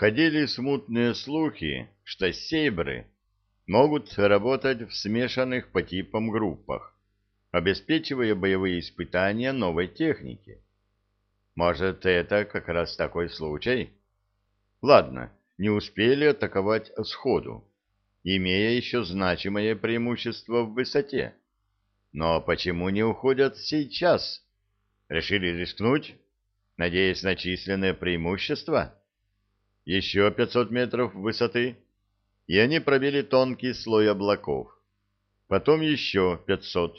Ходили смутные слухи, что сейбры могут работать в смешанных по типам группах, обеспечивая боевые испытания новой техники. Может, это как раз такой случай? Ладно, не успели атаковать сходу, имея еще значимое преимущество в высоте. Но почему не уходят сейчас? Решили рискнуть, надеясь на численное преимущество? Еще 500 метров высоты, и они пробили тонкий слой облаков. Потом еще 500.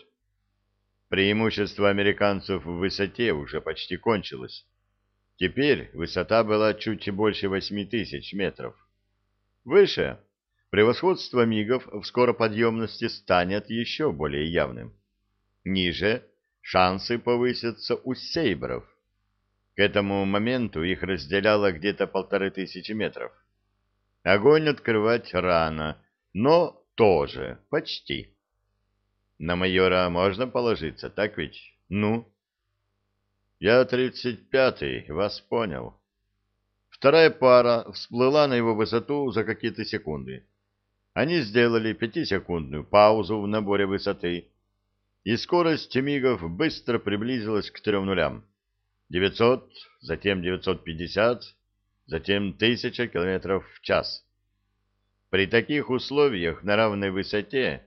Преимущество американцев в высоте уже почти кончилось. Теперь высота была чуть больше 8 тысяч метров. Выше превосходство мигов в скороподъемности станет еще более явным. Ниже шансы повысятся у сейбров. К этому моменту их разделяло где-то полторы тысячи метров. Огонь открывать рано, но тоже почти. На майора можно положиться, так ведь? Ну? Я тридцать пятый, вас понял. Вторая пара всплыла на его высоту за какие-то секунды. Они сделали пятисекундную паузу в наборе высоты, и скорость мигов быстро приблизилась к трем нулям. 900, затем 950, затем 1000 км в час. При таких условиях на равной высоте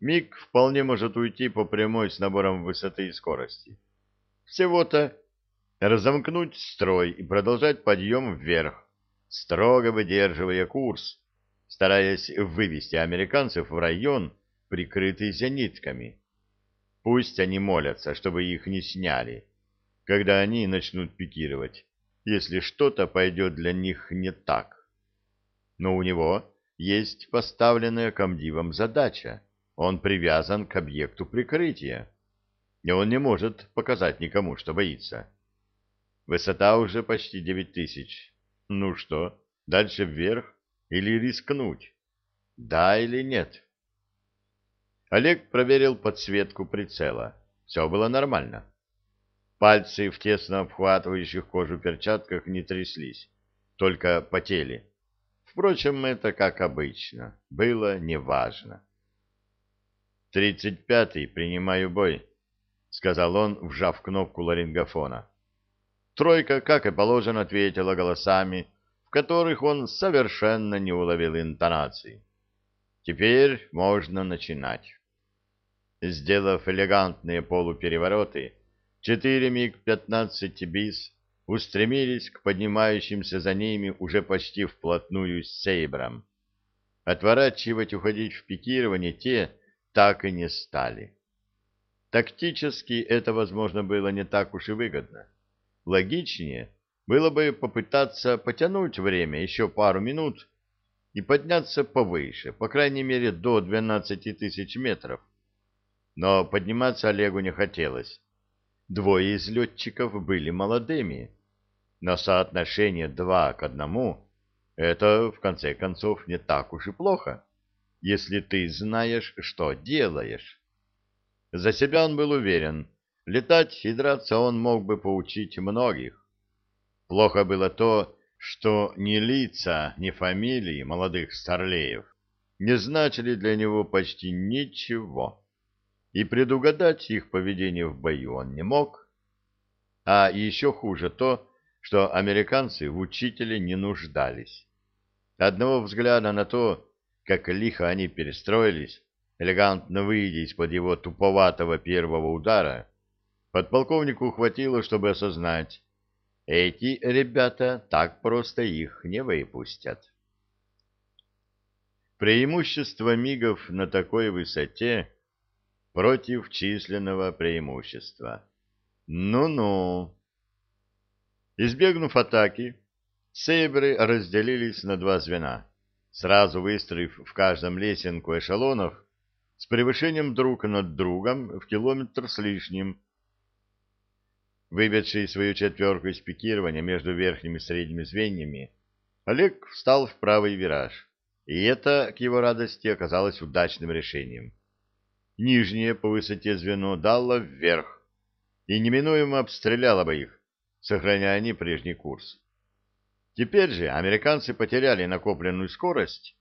миг вполне может уйти по прямой с набором высоты и скорости. Всего-то разомкнуть строй и продолжать подъем вверх, строго выдерживая курс, стараясь вывести американцев в район, прикрытый зенитками. Пусть они молятся, чтобы их не сняли, когда они начнут пикировать, если что-то пойдет для них не так. Но у него есть поставленная комдивом задача. Он привязан к объекту прикрытия, и он не может показать никому, что боится. Высота уже почти девять тысяч. Ну что, дальше вверх или рискнуть? Да или нет? Олег проверил подсветку прицела. Все было нормально. Пальцы в тесно обхватывающих кожу перчатках не тряслись, только потели. Впрочем, это как обычно, было неважно. «Тридцать пятый, принимаю бой», — сказал он, вжав кнопку ларингофона. Тройка, как и положено, ответила голосами, в которых он совершенно не уловил интонации. Теперь можно начинать. Сделав элегантные полуперевороты, четыре МиГ-15 БИС устремились к поднимающимся за ними уже почти вплотную с Сейбром. Отворачивать, уходить в пикирование те так и не стали. Тактически это, возможно, было не так уж и выгодно. Логичнее было бы попытаться потянуть время еще пару минут и подняться повыше, по крайней мере до 12 тысяч метров. Но подниматься Олегу не хотелось. Двое из летчиков были молодыми, но соотношение два к одному — это, в конце концов, не так уж и плохо, если ты знаешь, что делаешь. За себя он был уверен, летать и драться он мог бы поучить многих. Плохо было то, что ни лица, ни фамилии молодых старлеев не значили для него почти ничего, и предугадать их поведение в бою он не мог. А еще хуже то, что американцы в учителе не нуждались. Одного взгляда на то, как лихо они перестроились, элегантно выйдя из-под его туповатого первого удара, подполковнику хватило, чтобы осознать, эти ребята так просто их не выпустят. Преимущество мигов на такой высоте против численного преимущества. Ну-ну. Избегнув атаки, сейбры разделились на два звена, сразу выстроив в каждом лесенку эшелонов с превышением друг над другом в километр с лишним, Выведший свою четверку из пикирования между верхними и средними звеньями, Олег встал в правый вираж, и это, к его радости, оказалось удачным решением. Нижнее по высоте звено дало вверх и неминуемо обстреляло бы их, сохраняя они прежний курс. Теперь же американцы потеряли накопленную скорость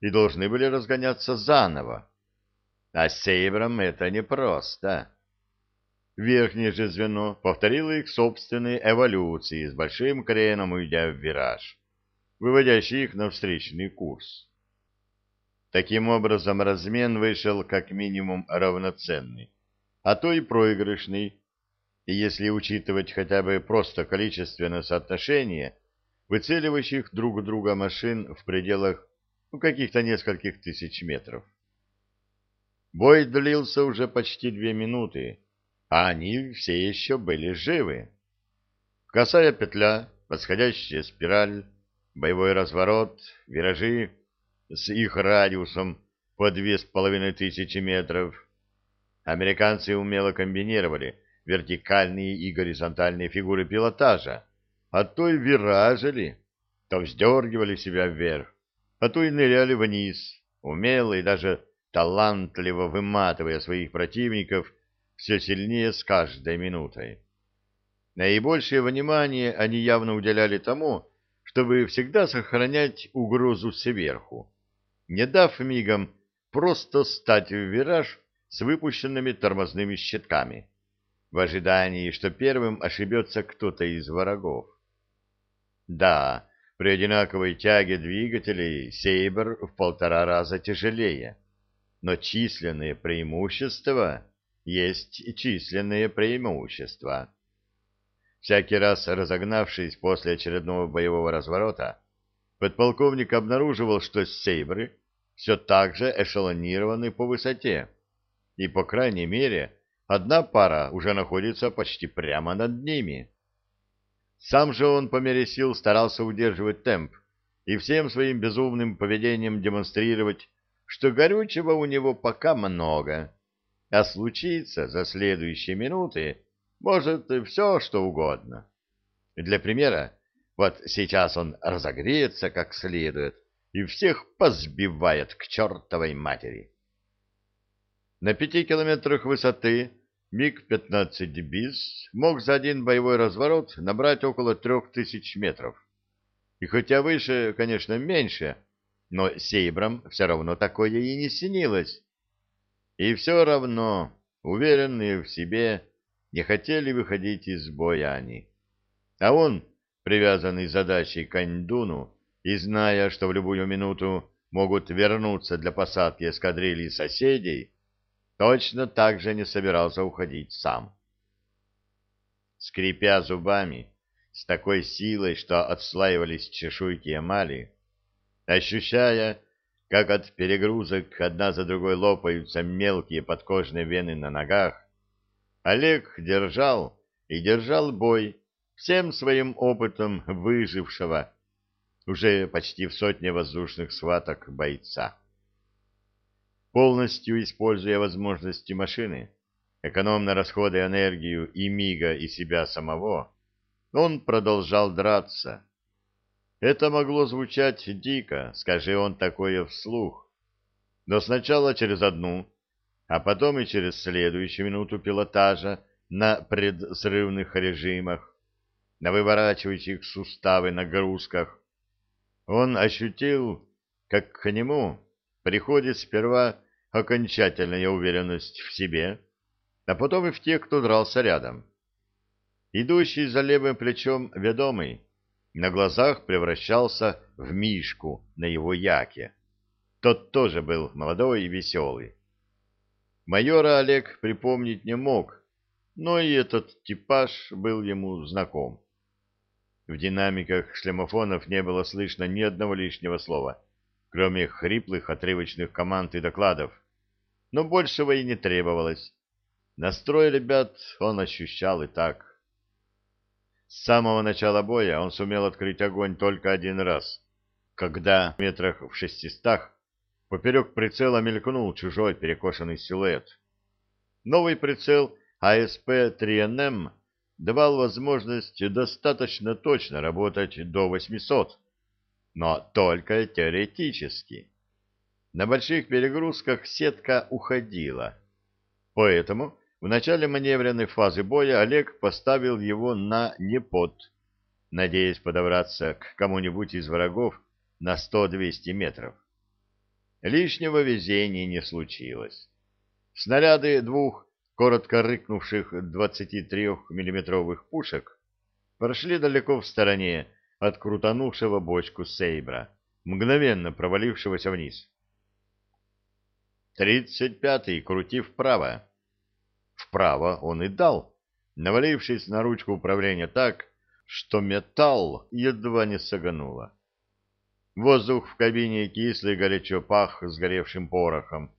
и должны были разгоняться заново. А с Сейбром это непросто. Верхнее же звено повторило их собственные эволюции с большим креном уйдя в вираж, выводящий их на встречный курс. Таким образом, размен вышел как минимум равноценный, а то и проигрышный, и если учитывать хотя бы просто количественное соотношение выцеливающих друг друга машин в пределах ну, каких-то нескольких тысяч метров. Бой длился уже почти две минуты, а они все еще были живы. Косая петля, восходящая спираль, боевой разворот, виражи с их радиусом по две с половиной тысячи метров. Американцы умело комбинировали вертикальные и горизонтальные фигуры пилотажа, а то и виражили, то вздергивали себя вверх, а то и ныряли вниз, умело и даже талантливо выматывая своих противников все сильнее с каждой минутой. Наибольшее внимание они явно уделяли тому, чтобы всегда сохранять угрозу сверху, не дав мигом просто стать в вираж с выпущенными тормозными щитками, в ожидании, что первым ошибется кто-то из врагов. Да, при одинаковой тяге двигателей «Сейбр» в полтора раза тяжелее, но численные преимущества есть численные преимущества. Всякий раз разогнавшись после очередного боевого разворота, подполковник обнаруживал, что «Сейбры» все так же эшелонированы по высоте, и, по крайней мере, одна пара уже находится почти прямо над ними. Сам же он по мере сил старался удерживать темп и всем своим безумным поведением демонстрировать, что горючего у него пока много, а случится за следующие минуты может все, что угодно. Для примера, вот сейчас он разогреется как следует и всех позбивает к чертовой матери. На пяти километрах высоты МиГ-15 БИС мог за один боевой разворот набрать около трех тысяч метров. И хотя выше, конечно, меньше, но Сейбрам все равно такое и не снилось. И все равно, уверенные в себе, не хотели выходить из боя они. А он привязанный задачей к Аньдуну и зная, что в любую минуту могут вернуться для посадки эскадрильи соседей, точно так же не собирался уходить сам. Скрипя зубами, с такой силой, что отслаивались чешуйки эмали, ощущая, как от перегрузок одна за другой лопаются мелкие подкожные вены на ногах, Олег держал и держал бой, всем своим опытом выжившего уже почти в сотне воздушных схваток бойца. Полностью используя возможности машины, экономно расходуя энергию и мига и себя самого, он продолжал драться. Это могло звучать дико, скажи он такое вслух. Но сначала через одну, а потом и через следующую минуту пилотажа на предсрывных режимах, на выворачивающих суставы нагрузках, он ощутил, как к нему приходит сперва окончательная уверенность в себе, а потом и в тех, кто дрался рядом. Идущий за левым плечом ведомый на глазах превращался в Мишку на его яке. Тот тоже был молодой и веселый. Майора Олег припомнить не мог, но и этот типаж был ему знаком. В динамиках шлемофонов не было слышно ни одного лишнего слова, кроме хриплых отрывочных команд и докладов. Но большего и не требовалось. Настрой ребят он ощущал и так. С самого начала боя он сумел открыть огонь только один раз, когда в метрах в шестистах поперек прицела мелькнул чужой перекошенный силуэт. Новый прицел АСП-3НМ давал возможность достаточно точно работать до 800, но только теоретически. На больших перегрузках сетка уходила. Поэтому в начале маневренной фазы боя Олег поставил его на непод, надеясь подобраться к кому-нибудь из врагов на 100-200 метров. Лишнего везения не случилось. Снаряды двух коротко рыкнувших 23-миллиметровых пушек прошли далеко в стороне от крутанувшего бочку Сейбра, мгновенно провалившегося вниз. Тридцать пятый, крути вправо. Вправо он и дал, навалившись на ручку управления так, что металл едва не сагануло. Воздух в кабине кислый горячо пах сгоревшим порохом,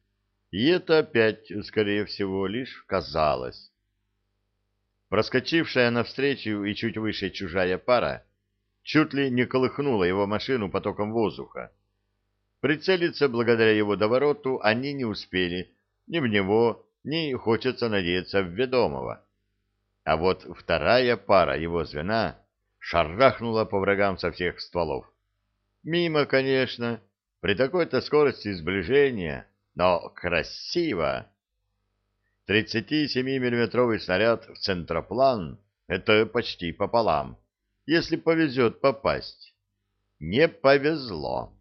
и это опять, скорее всего, лишь казалось. Проскочившая навстречу и чуть выше чужая пара чуть ли не колыхнула его машину потоком воздуха. Прицелиться благодаря его довороту они не успели ни в него, ни, хочется надеяться, в ведомого. А вот вторая пара его звена шарахнула по врагам со всех стволов. Мимо, конечно, при такой-то скорости сближения, но красиво. 37-миллиметровый снаряд в центроплан — это почти пополам, если повезет попасть. Не повезло.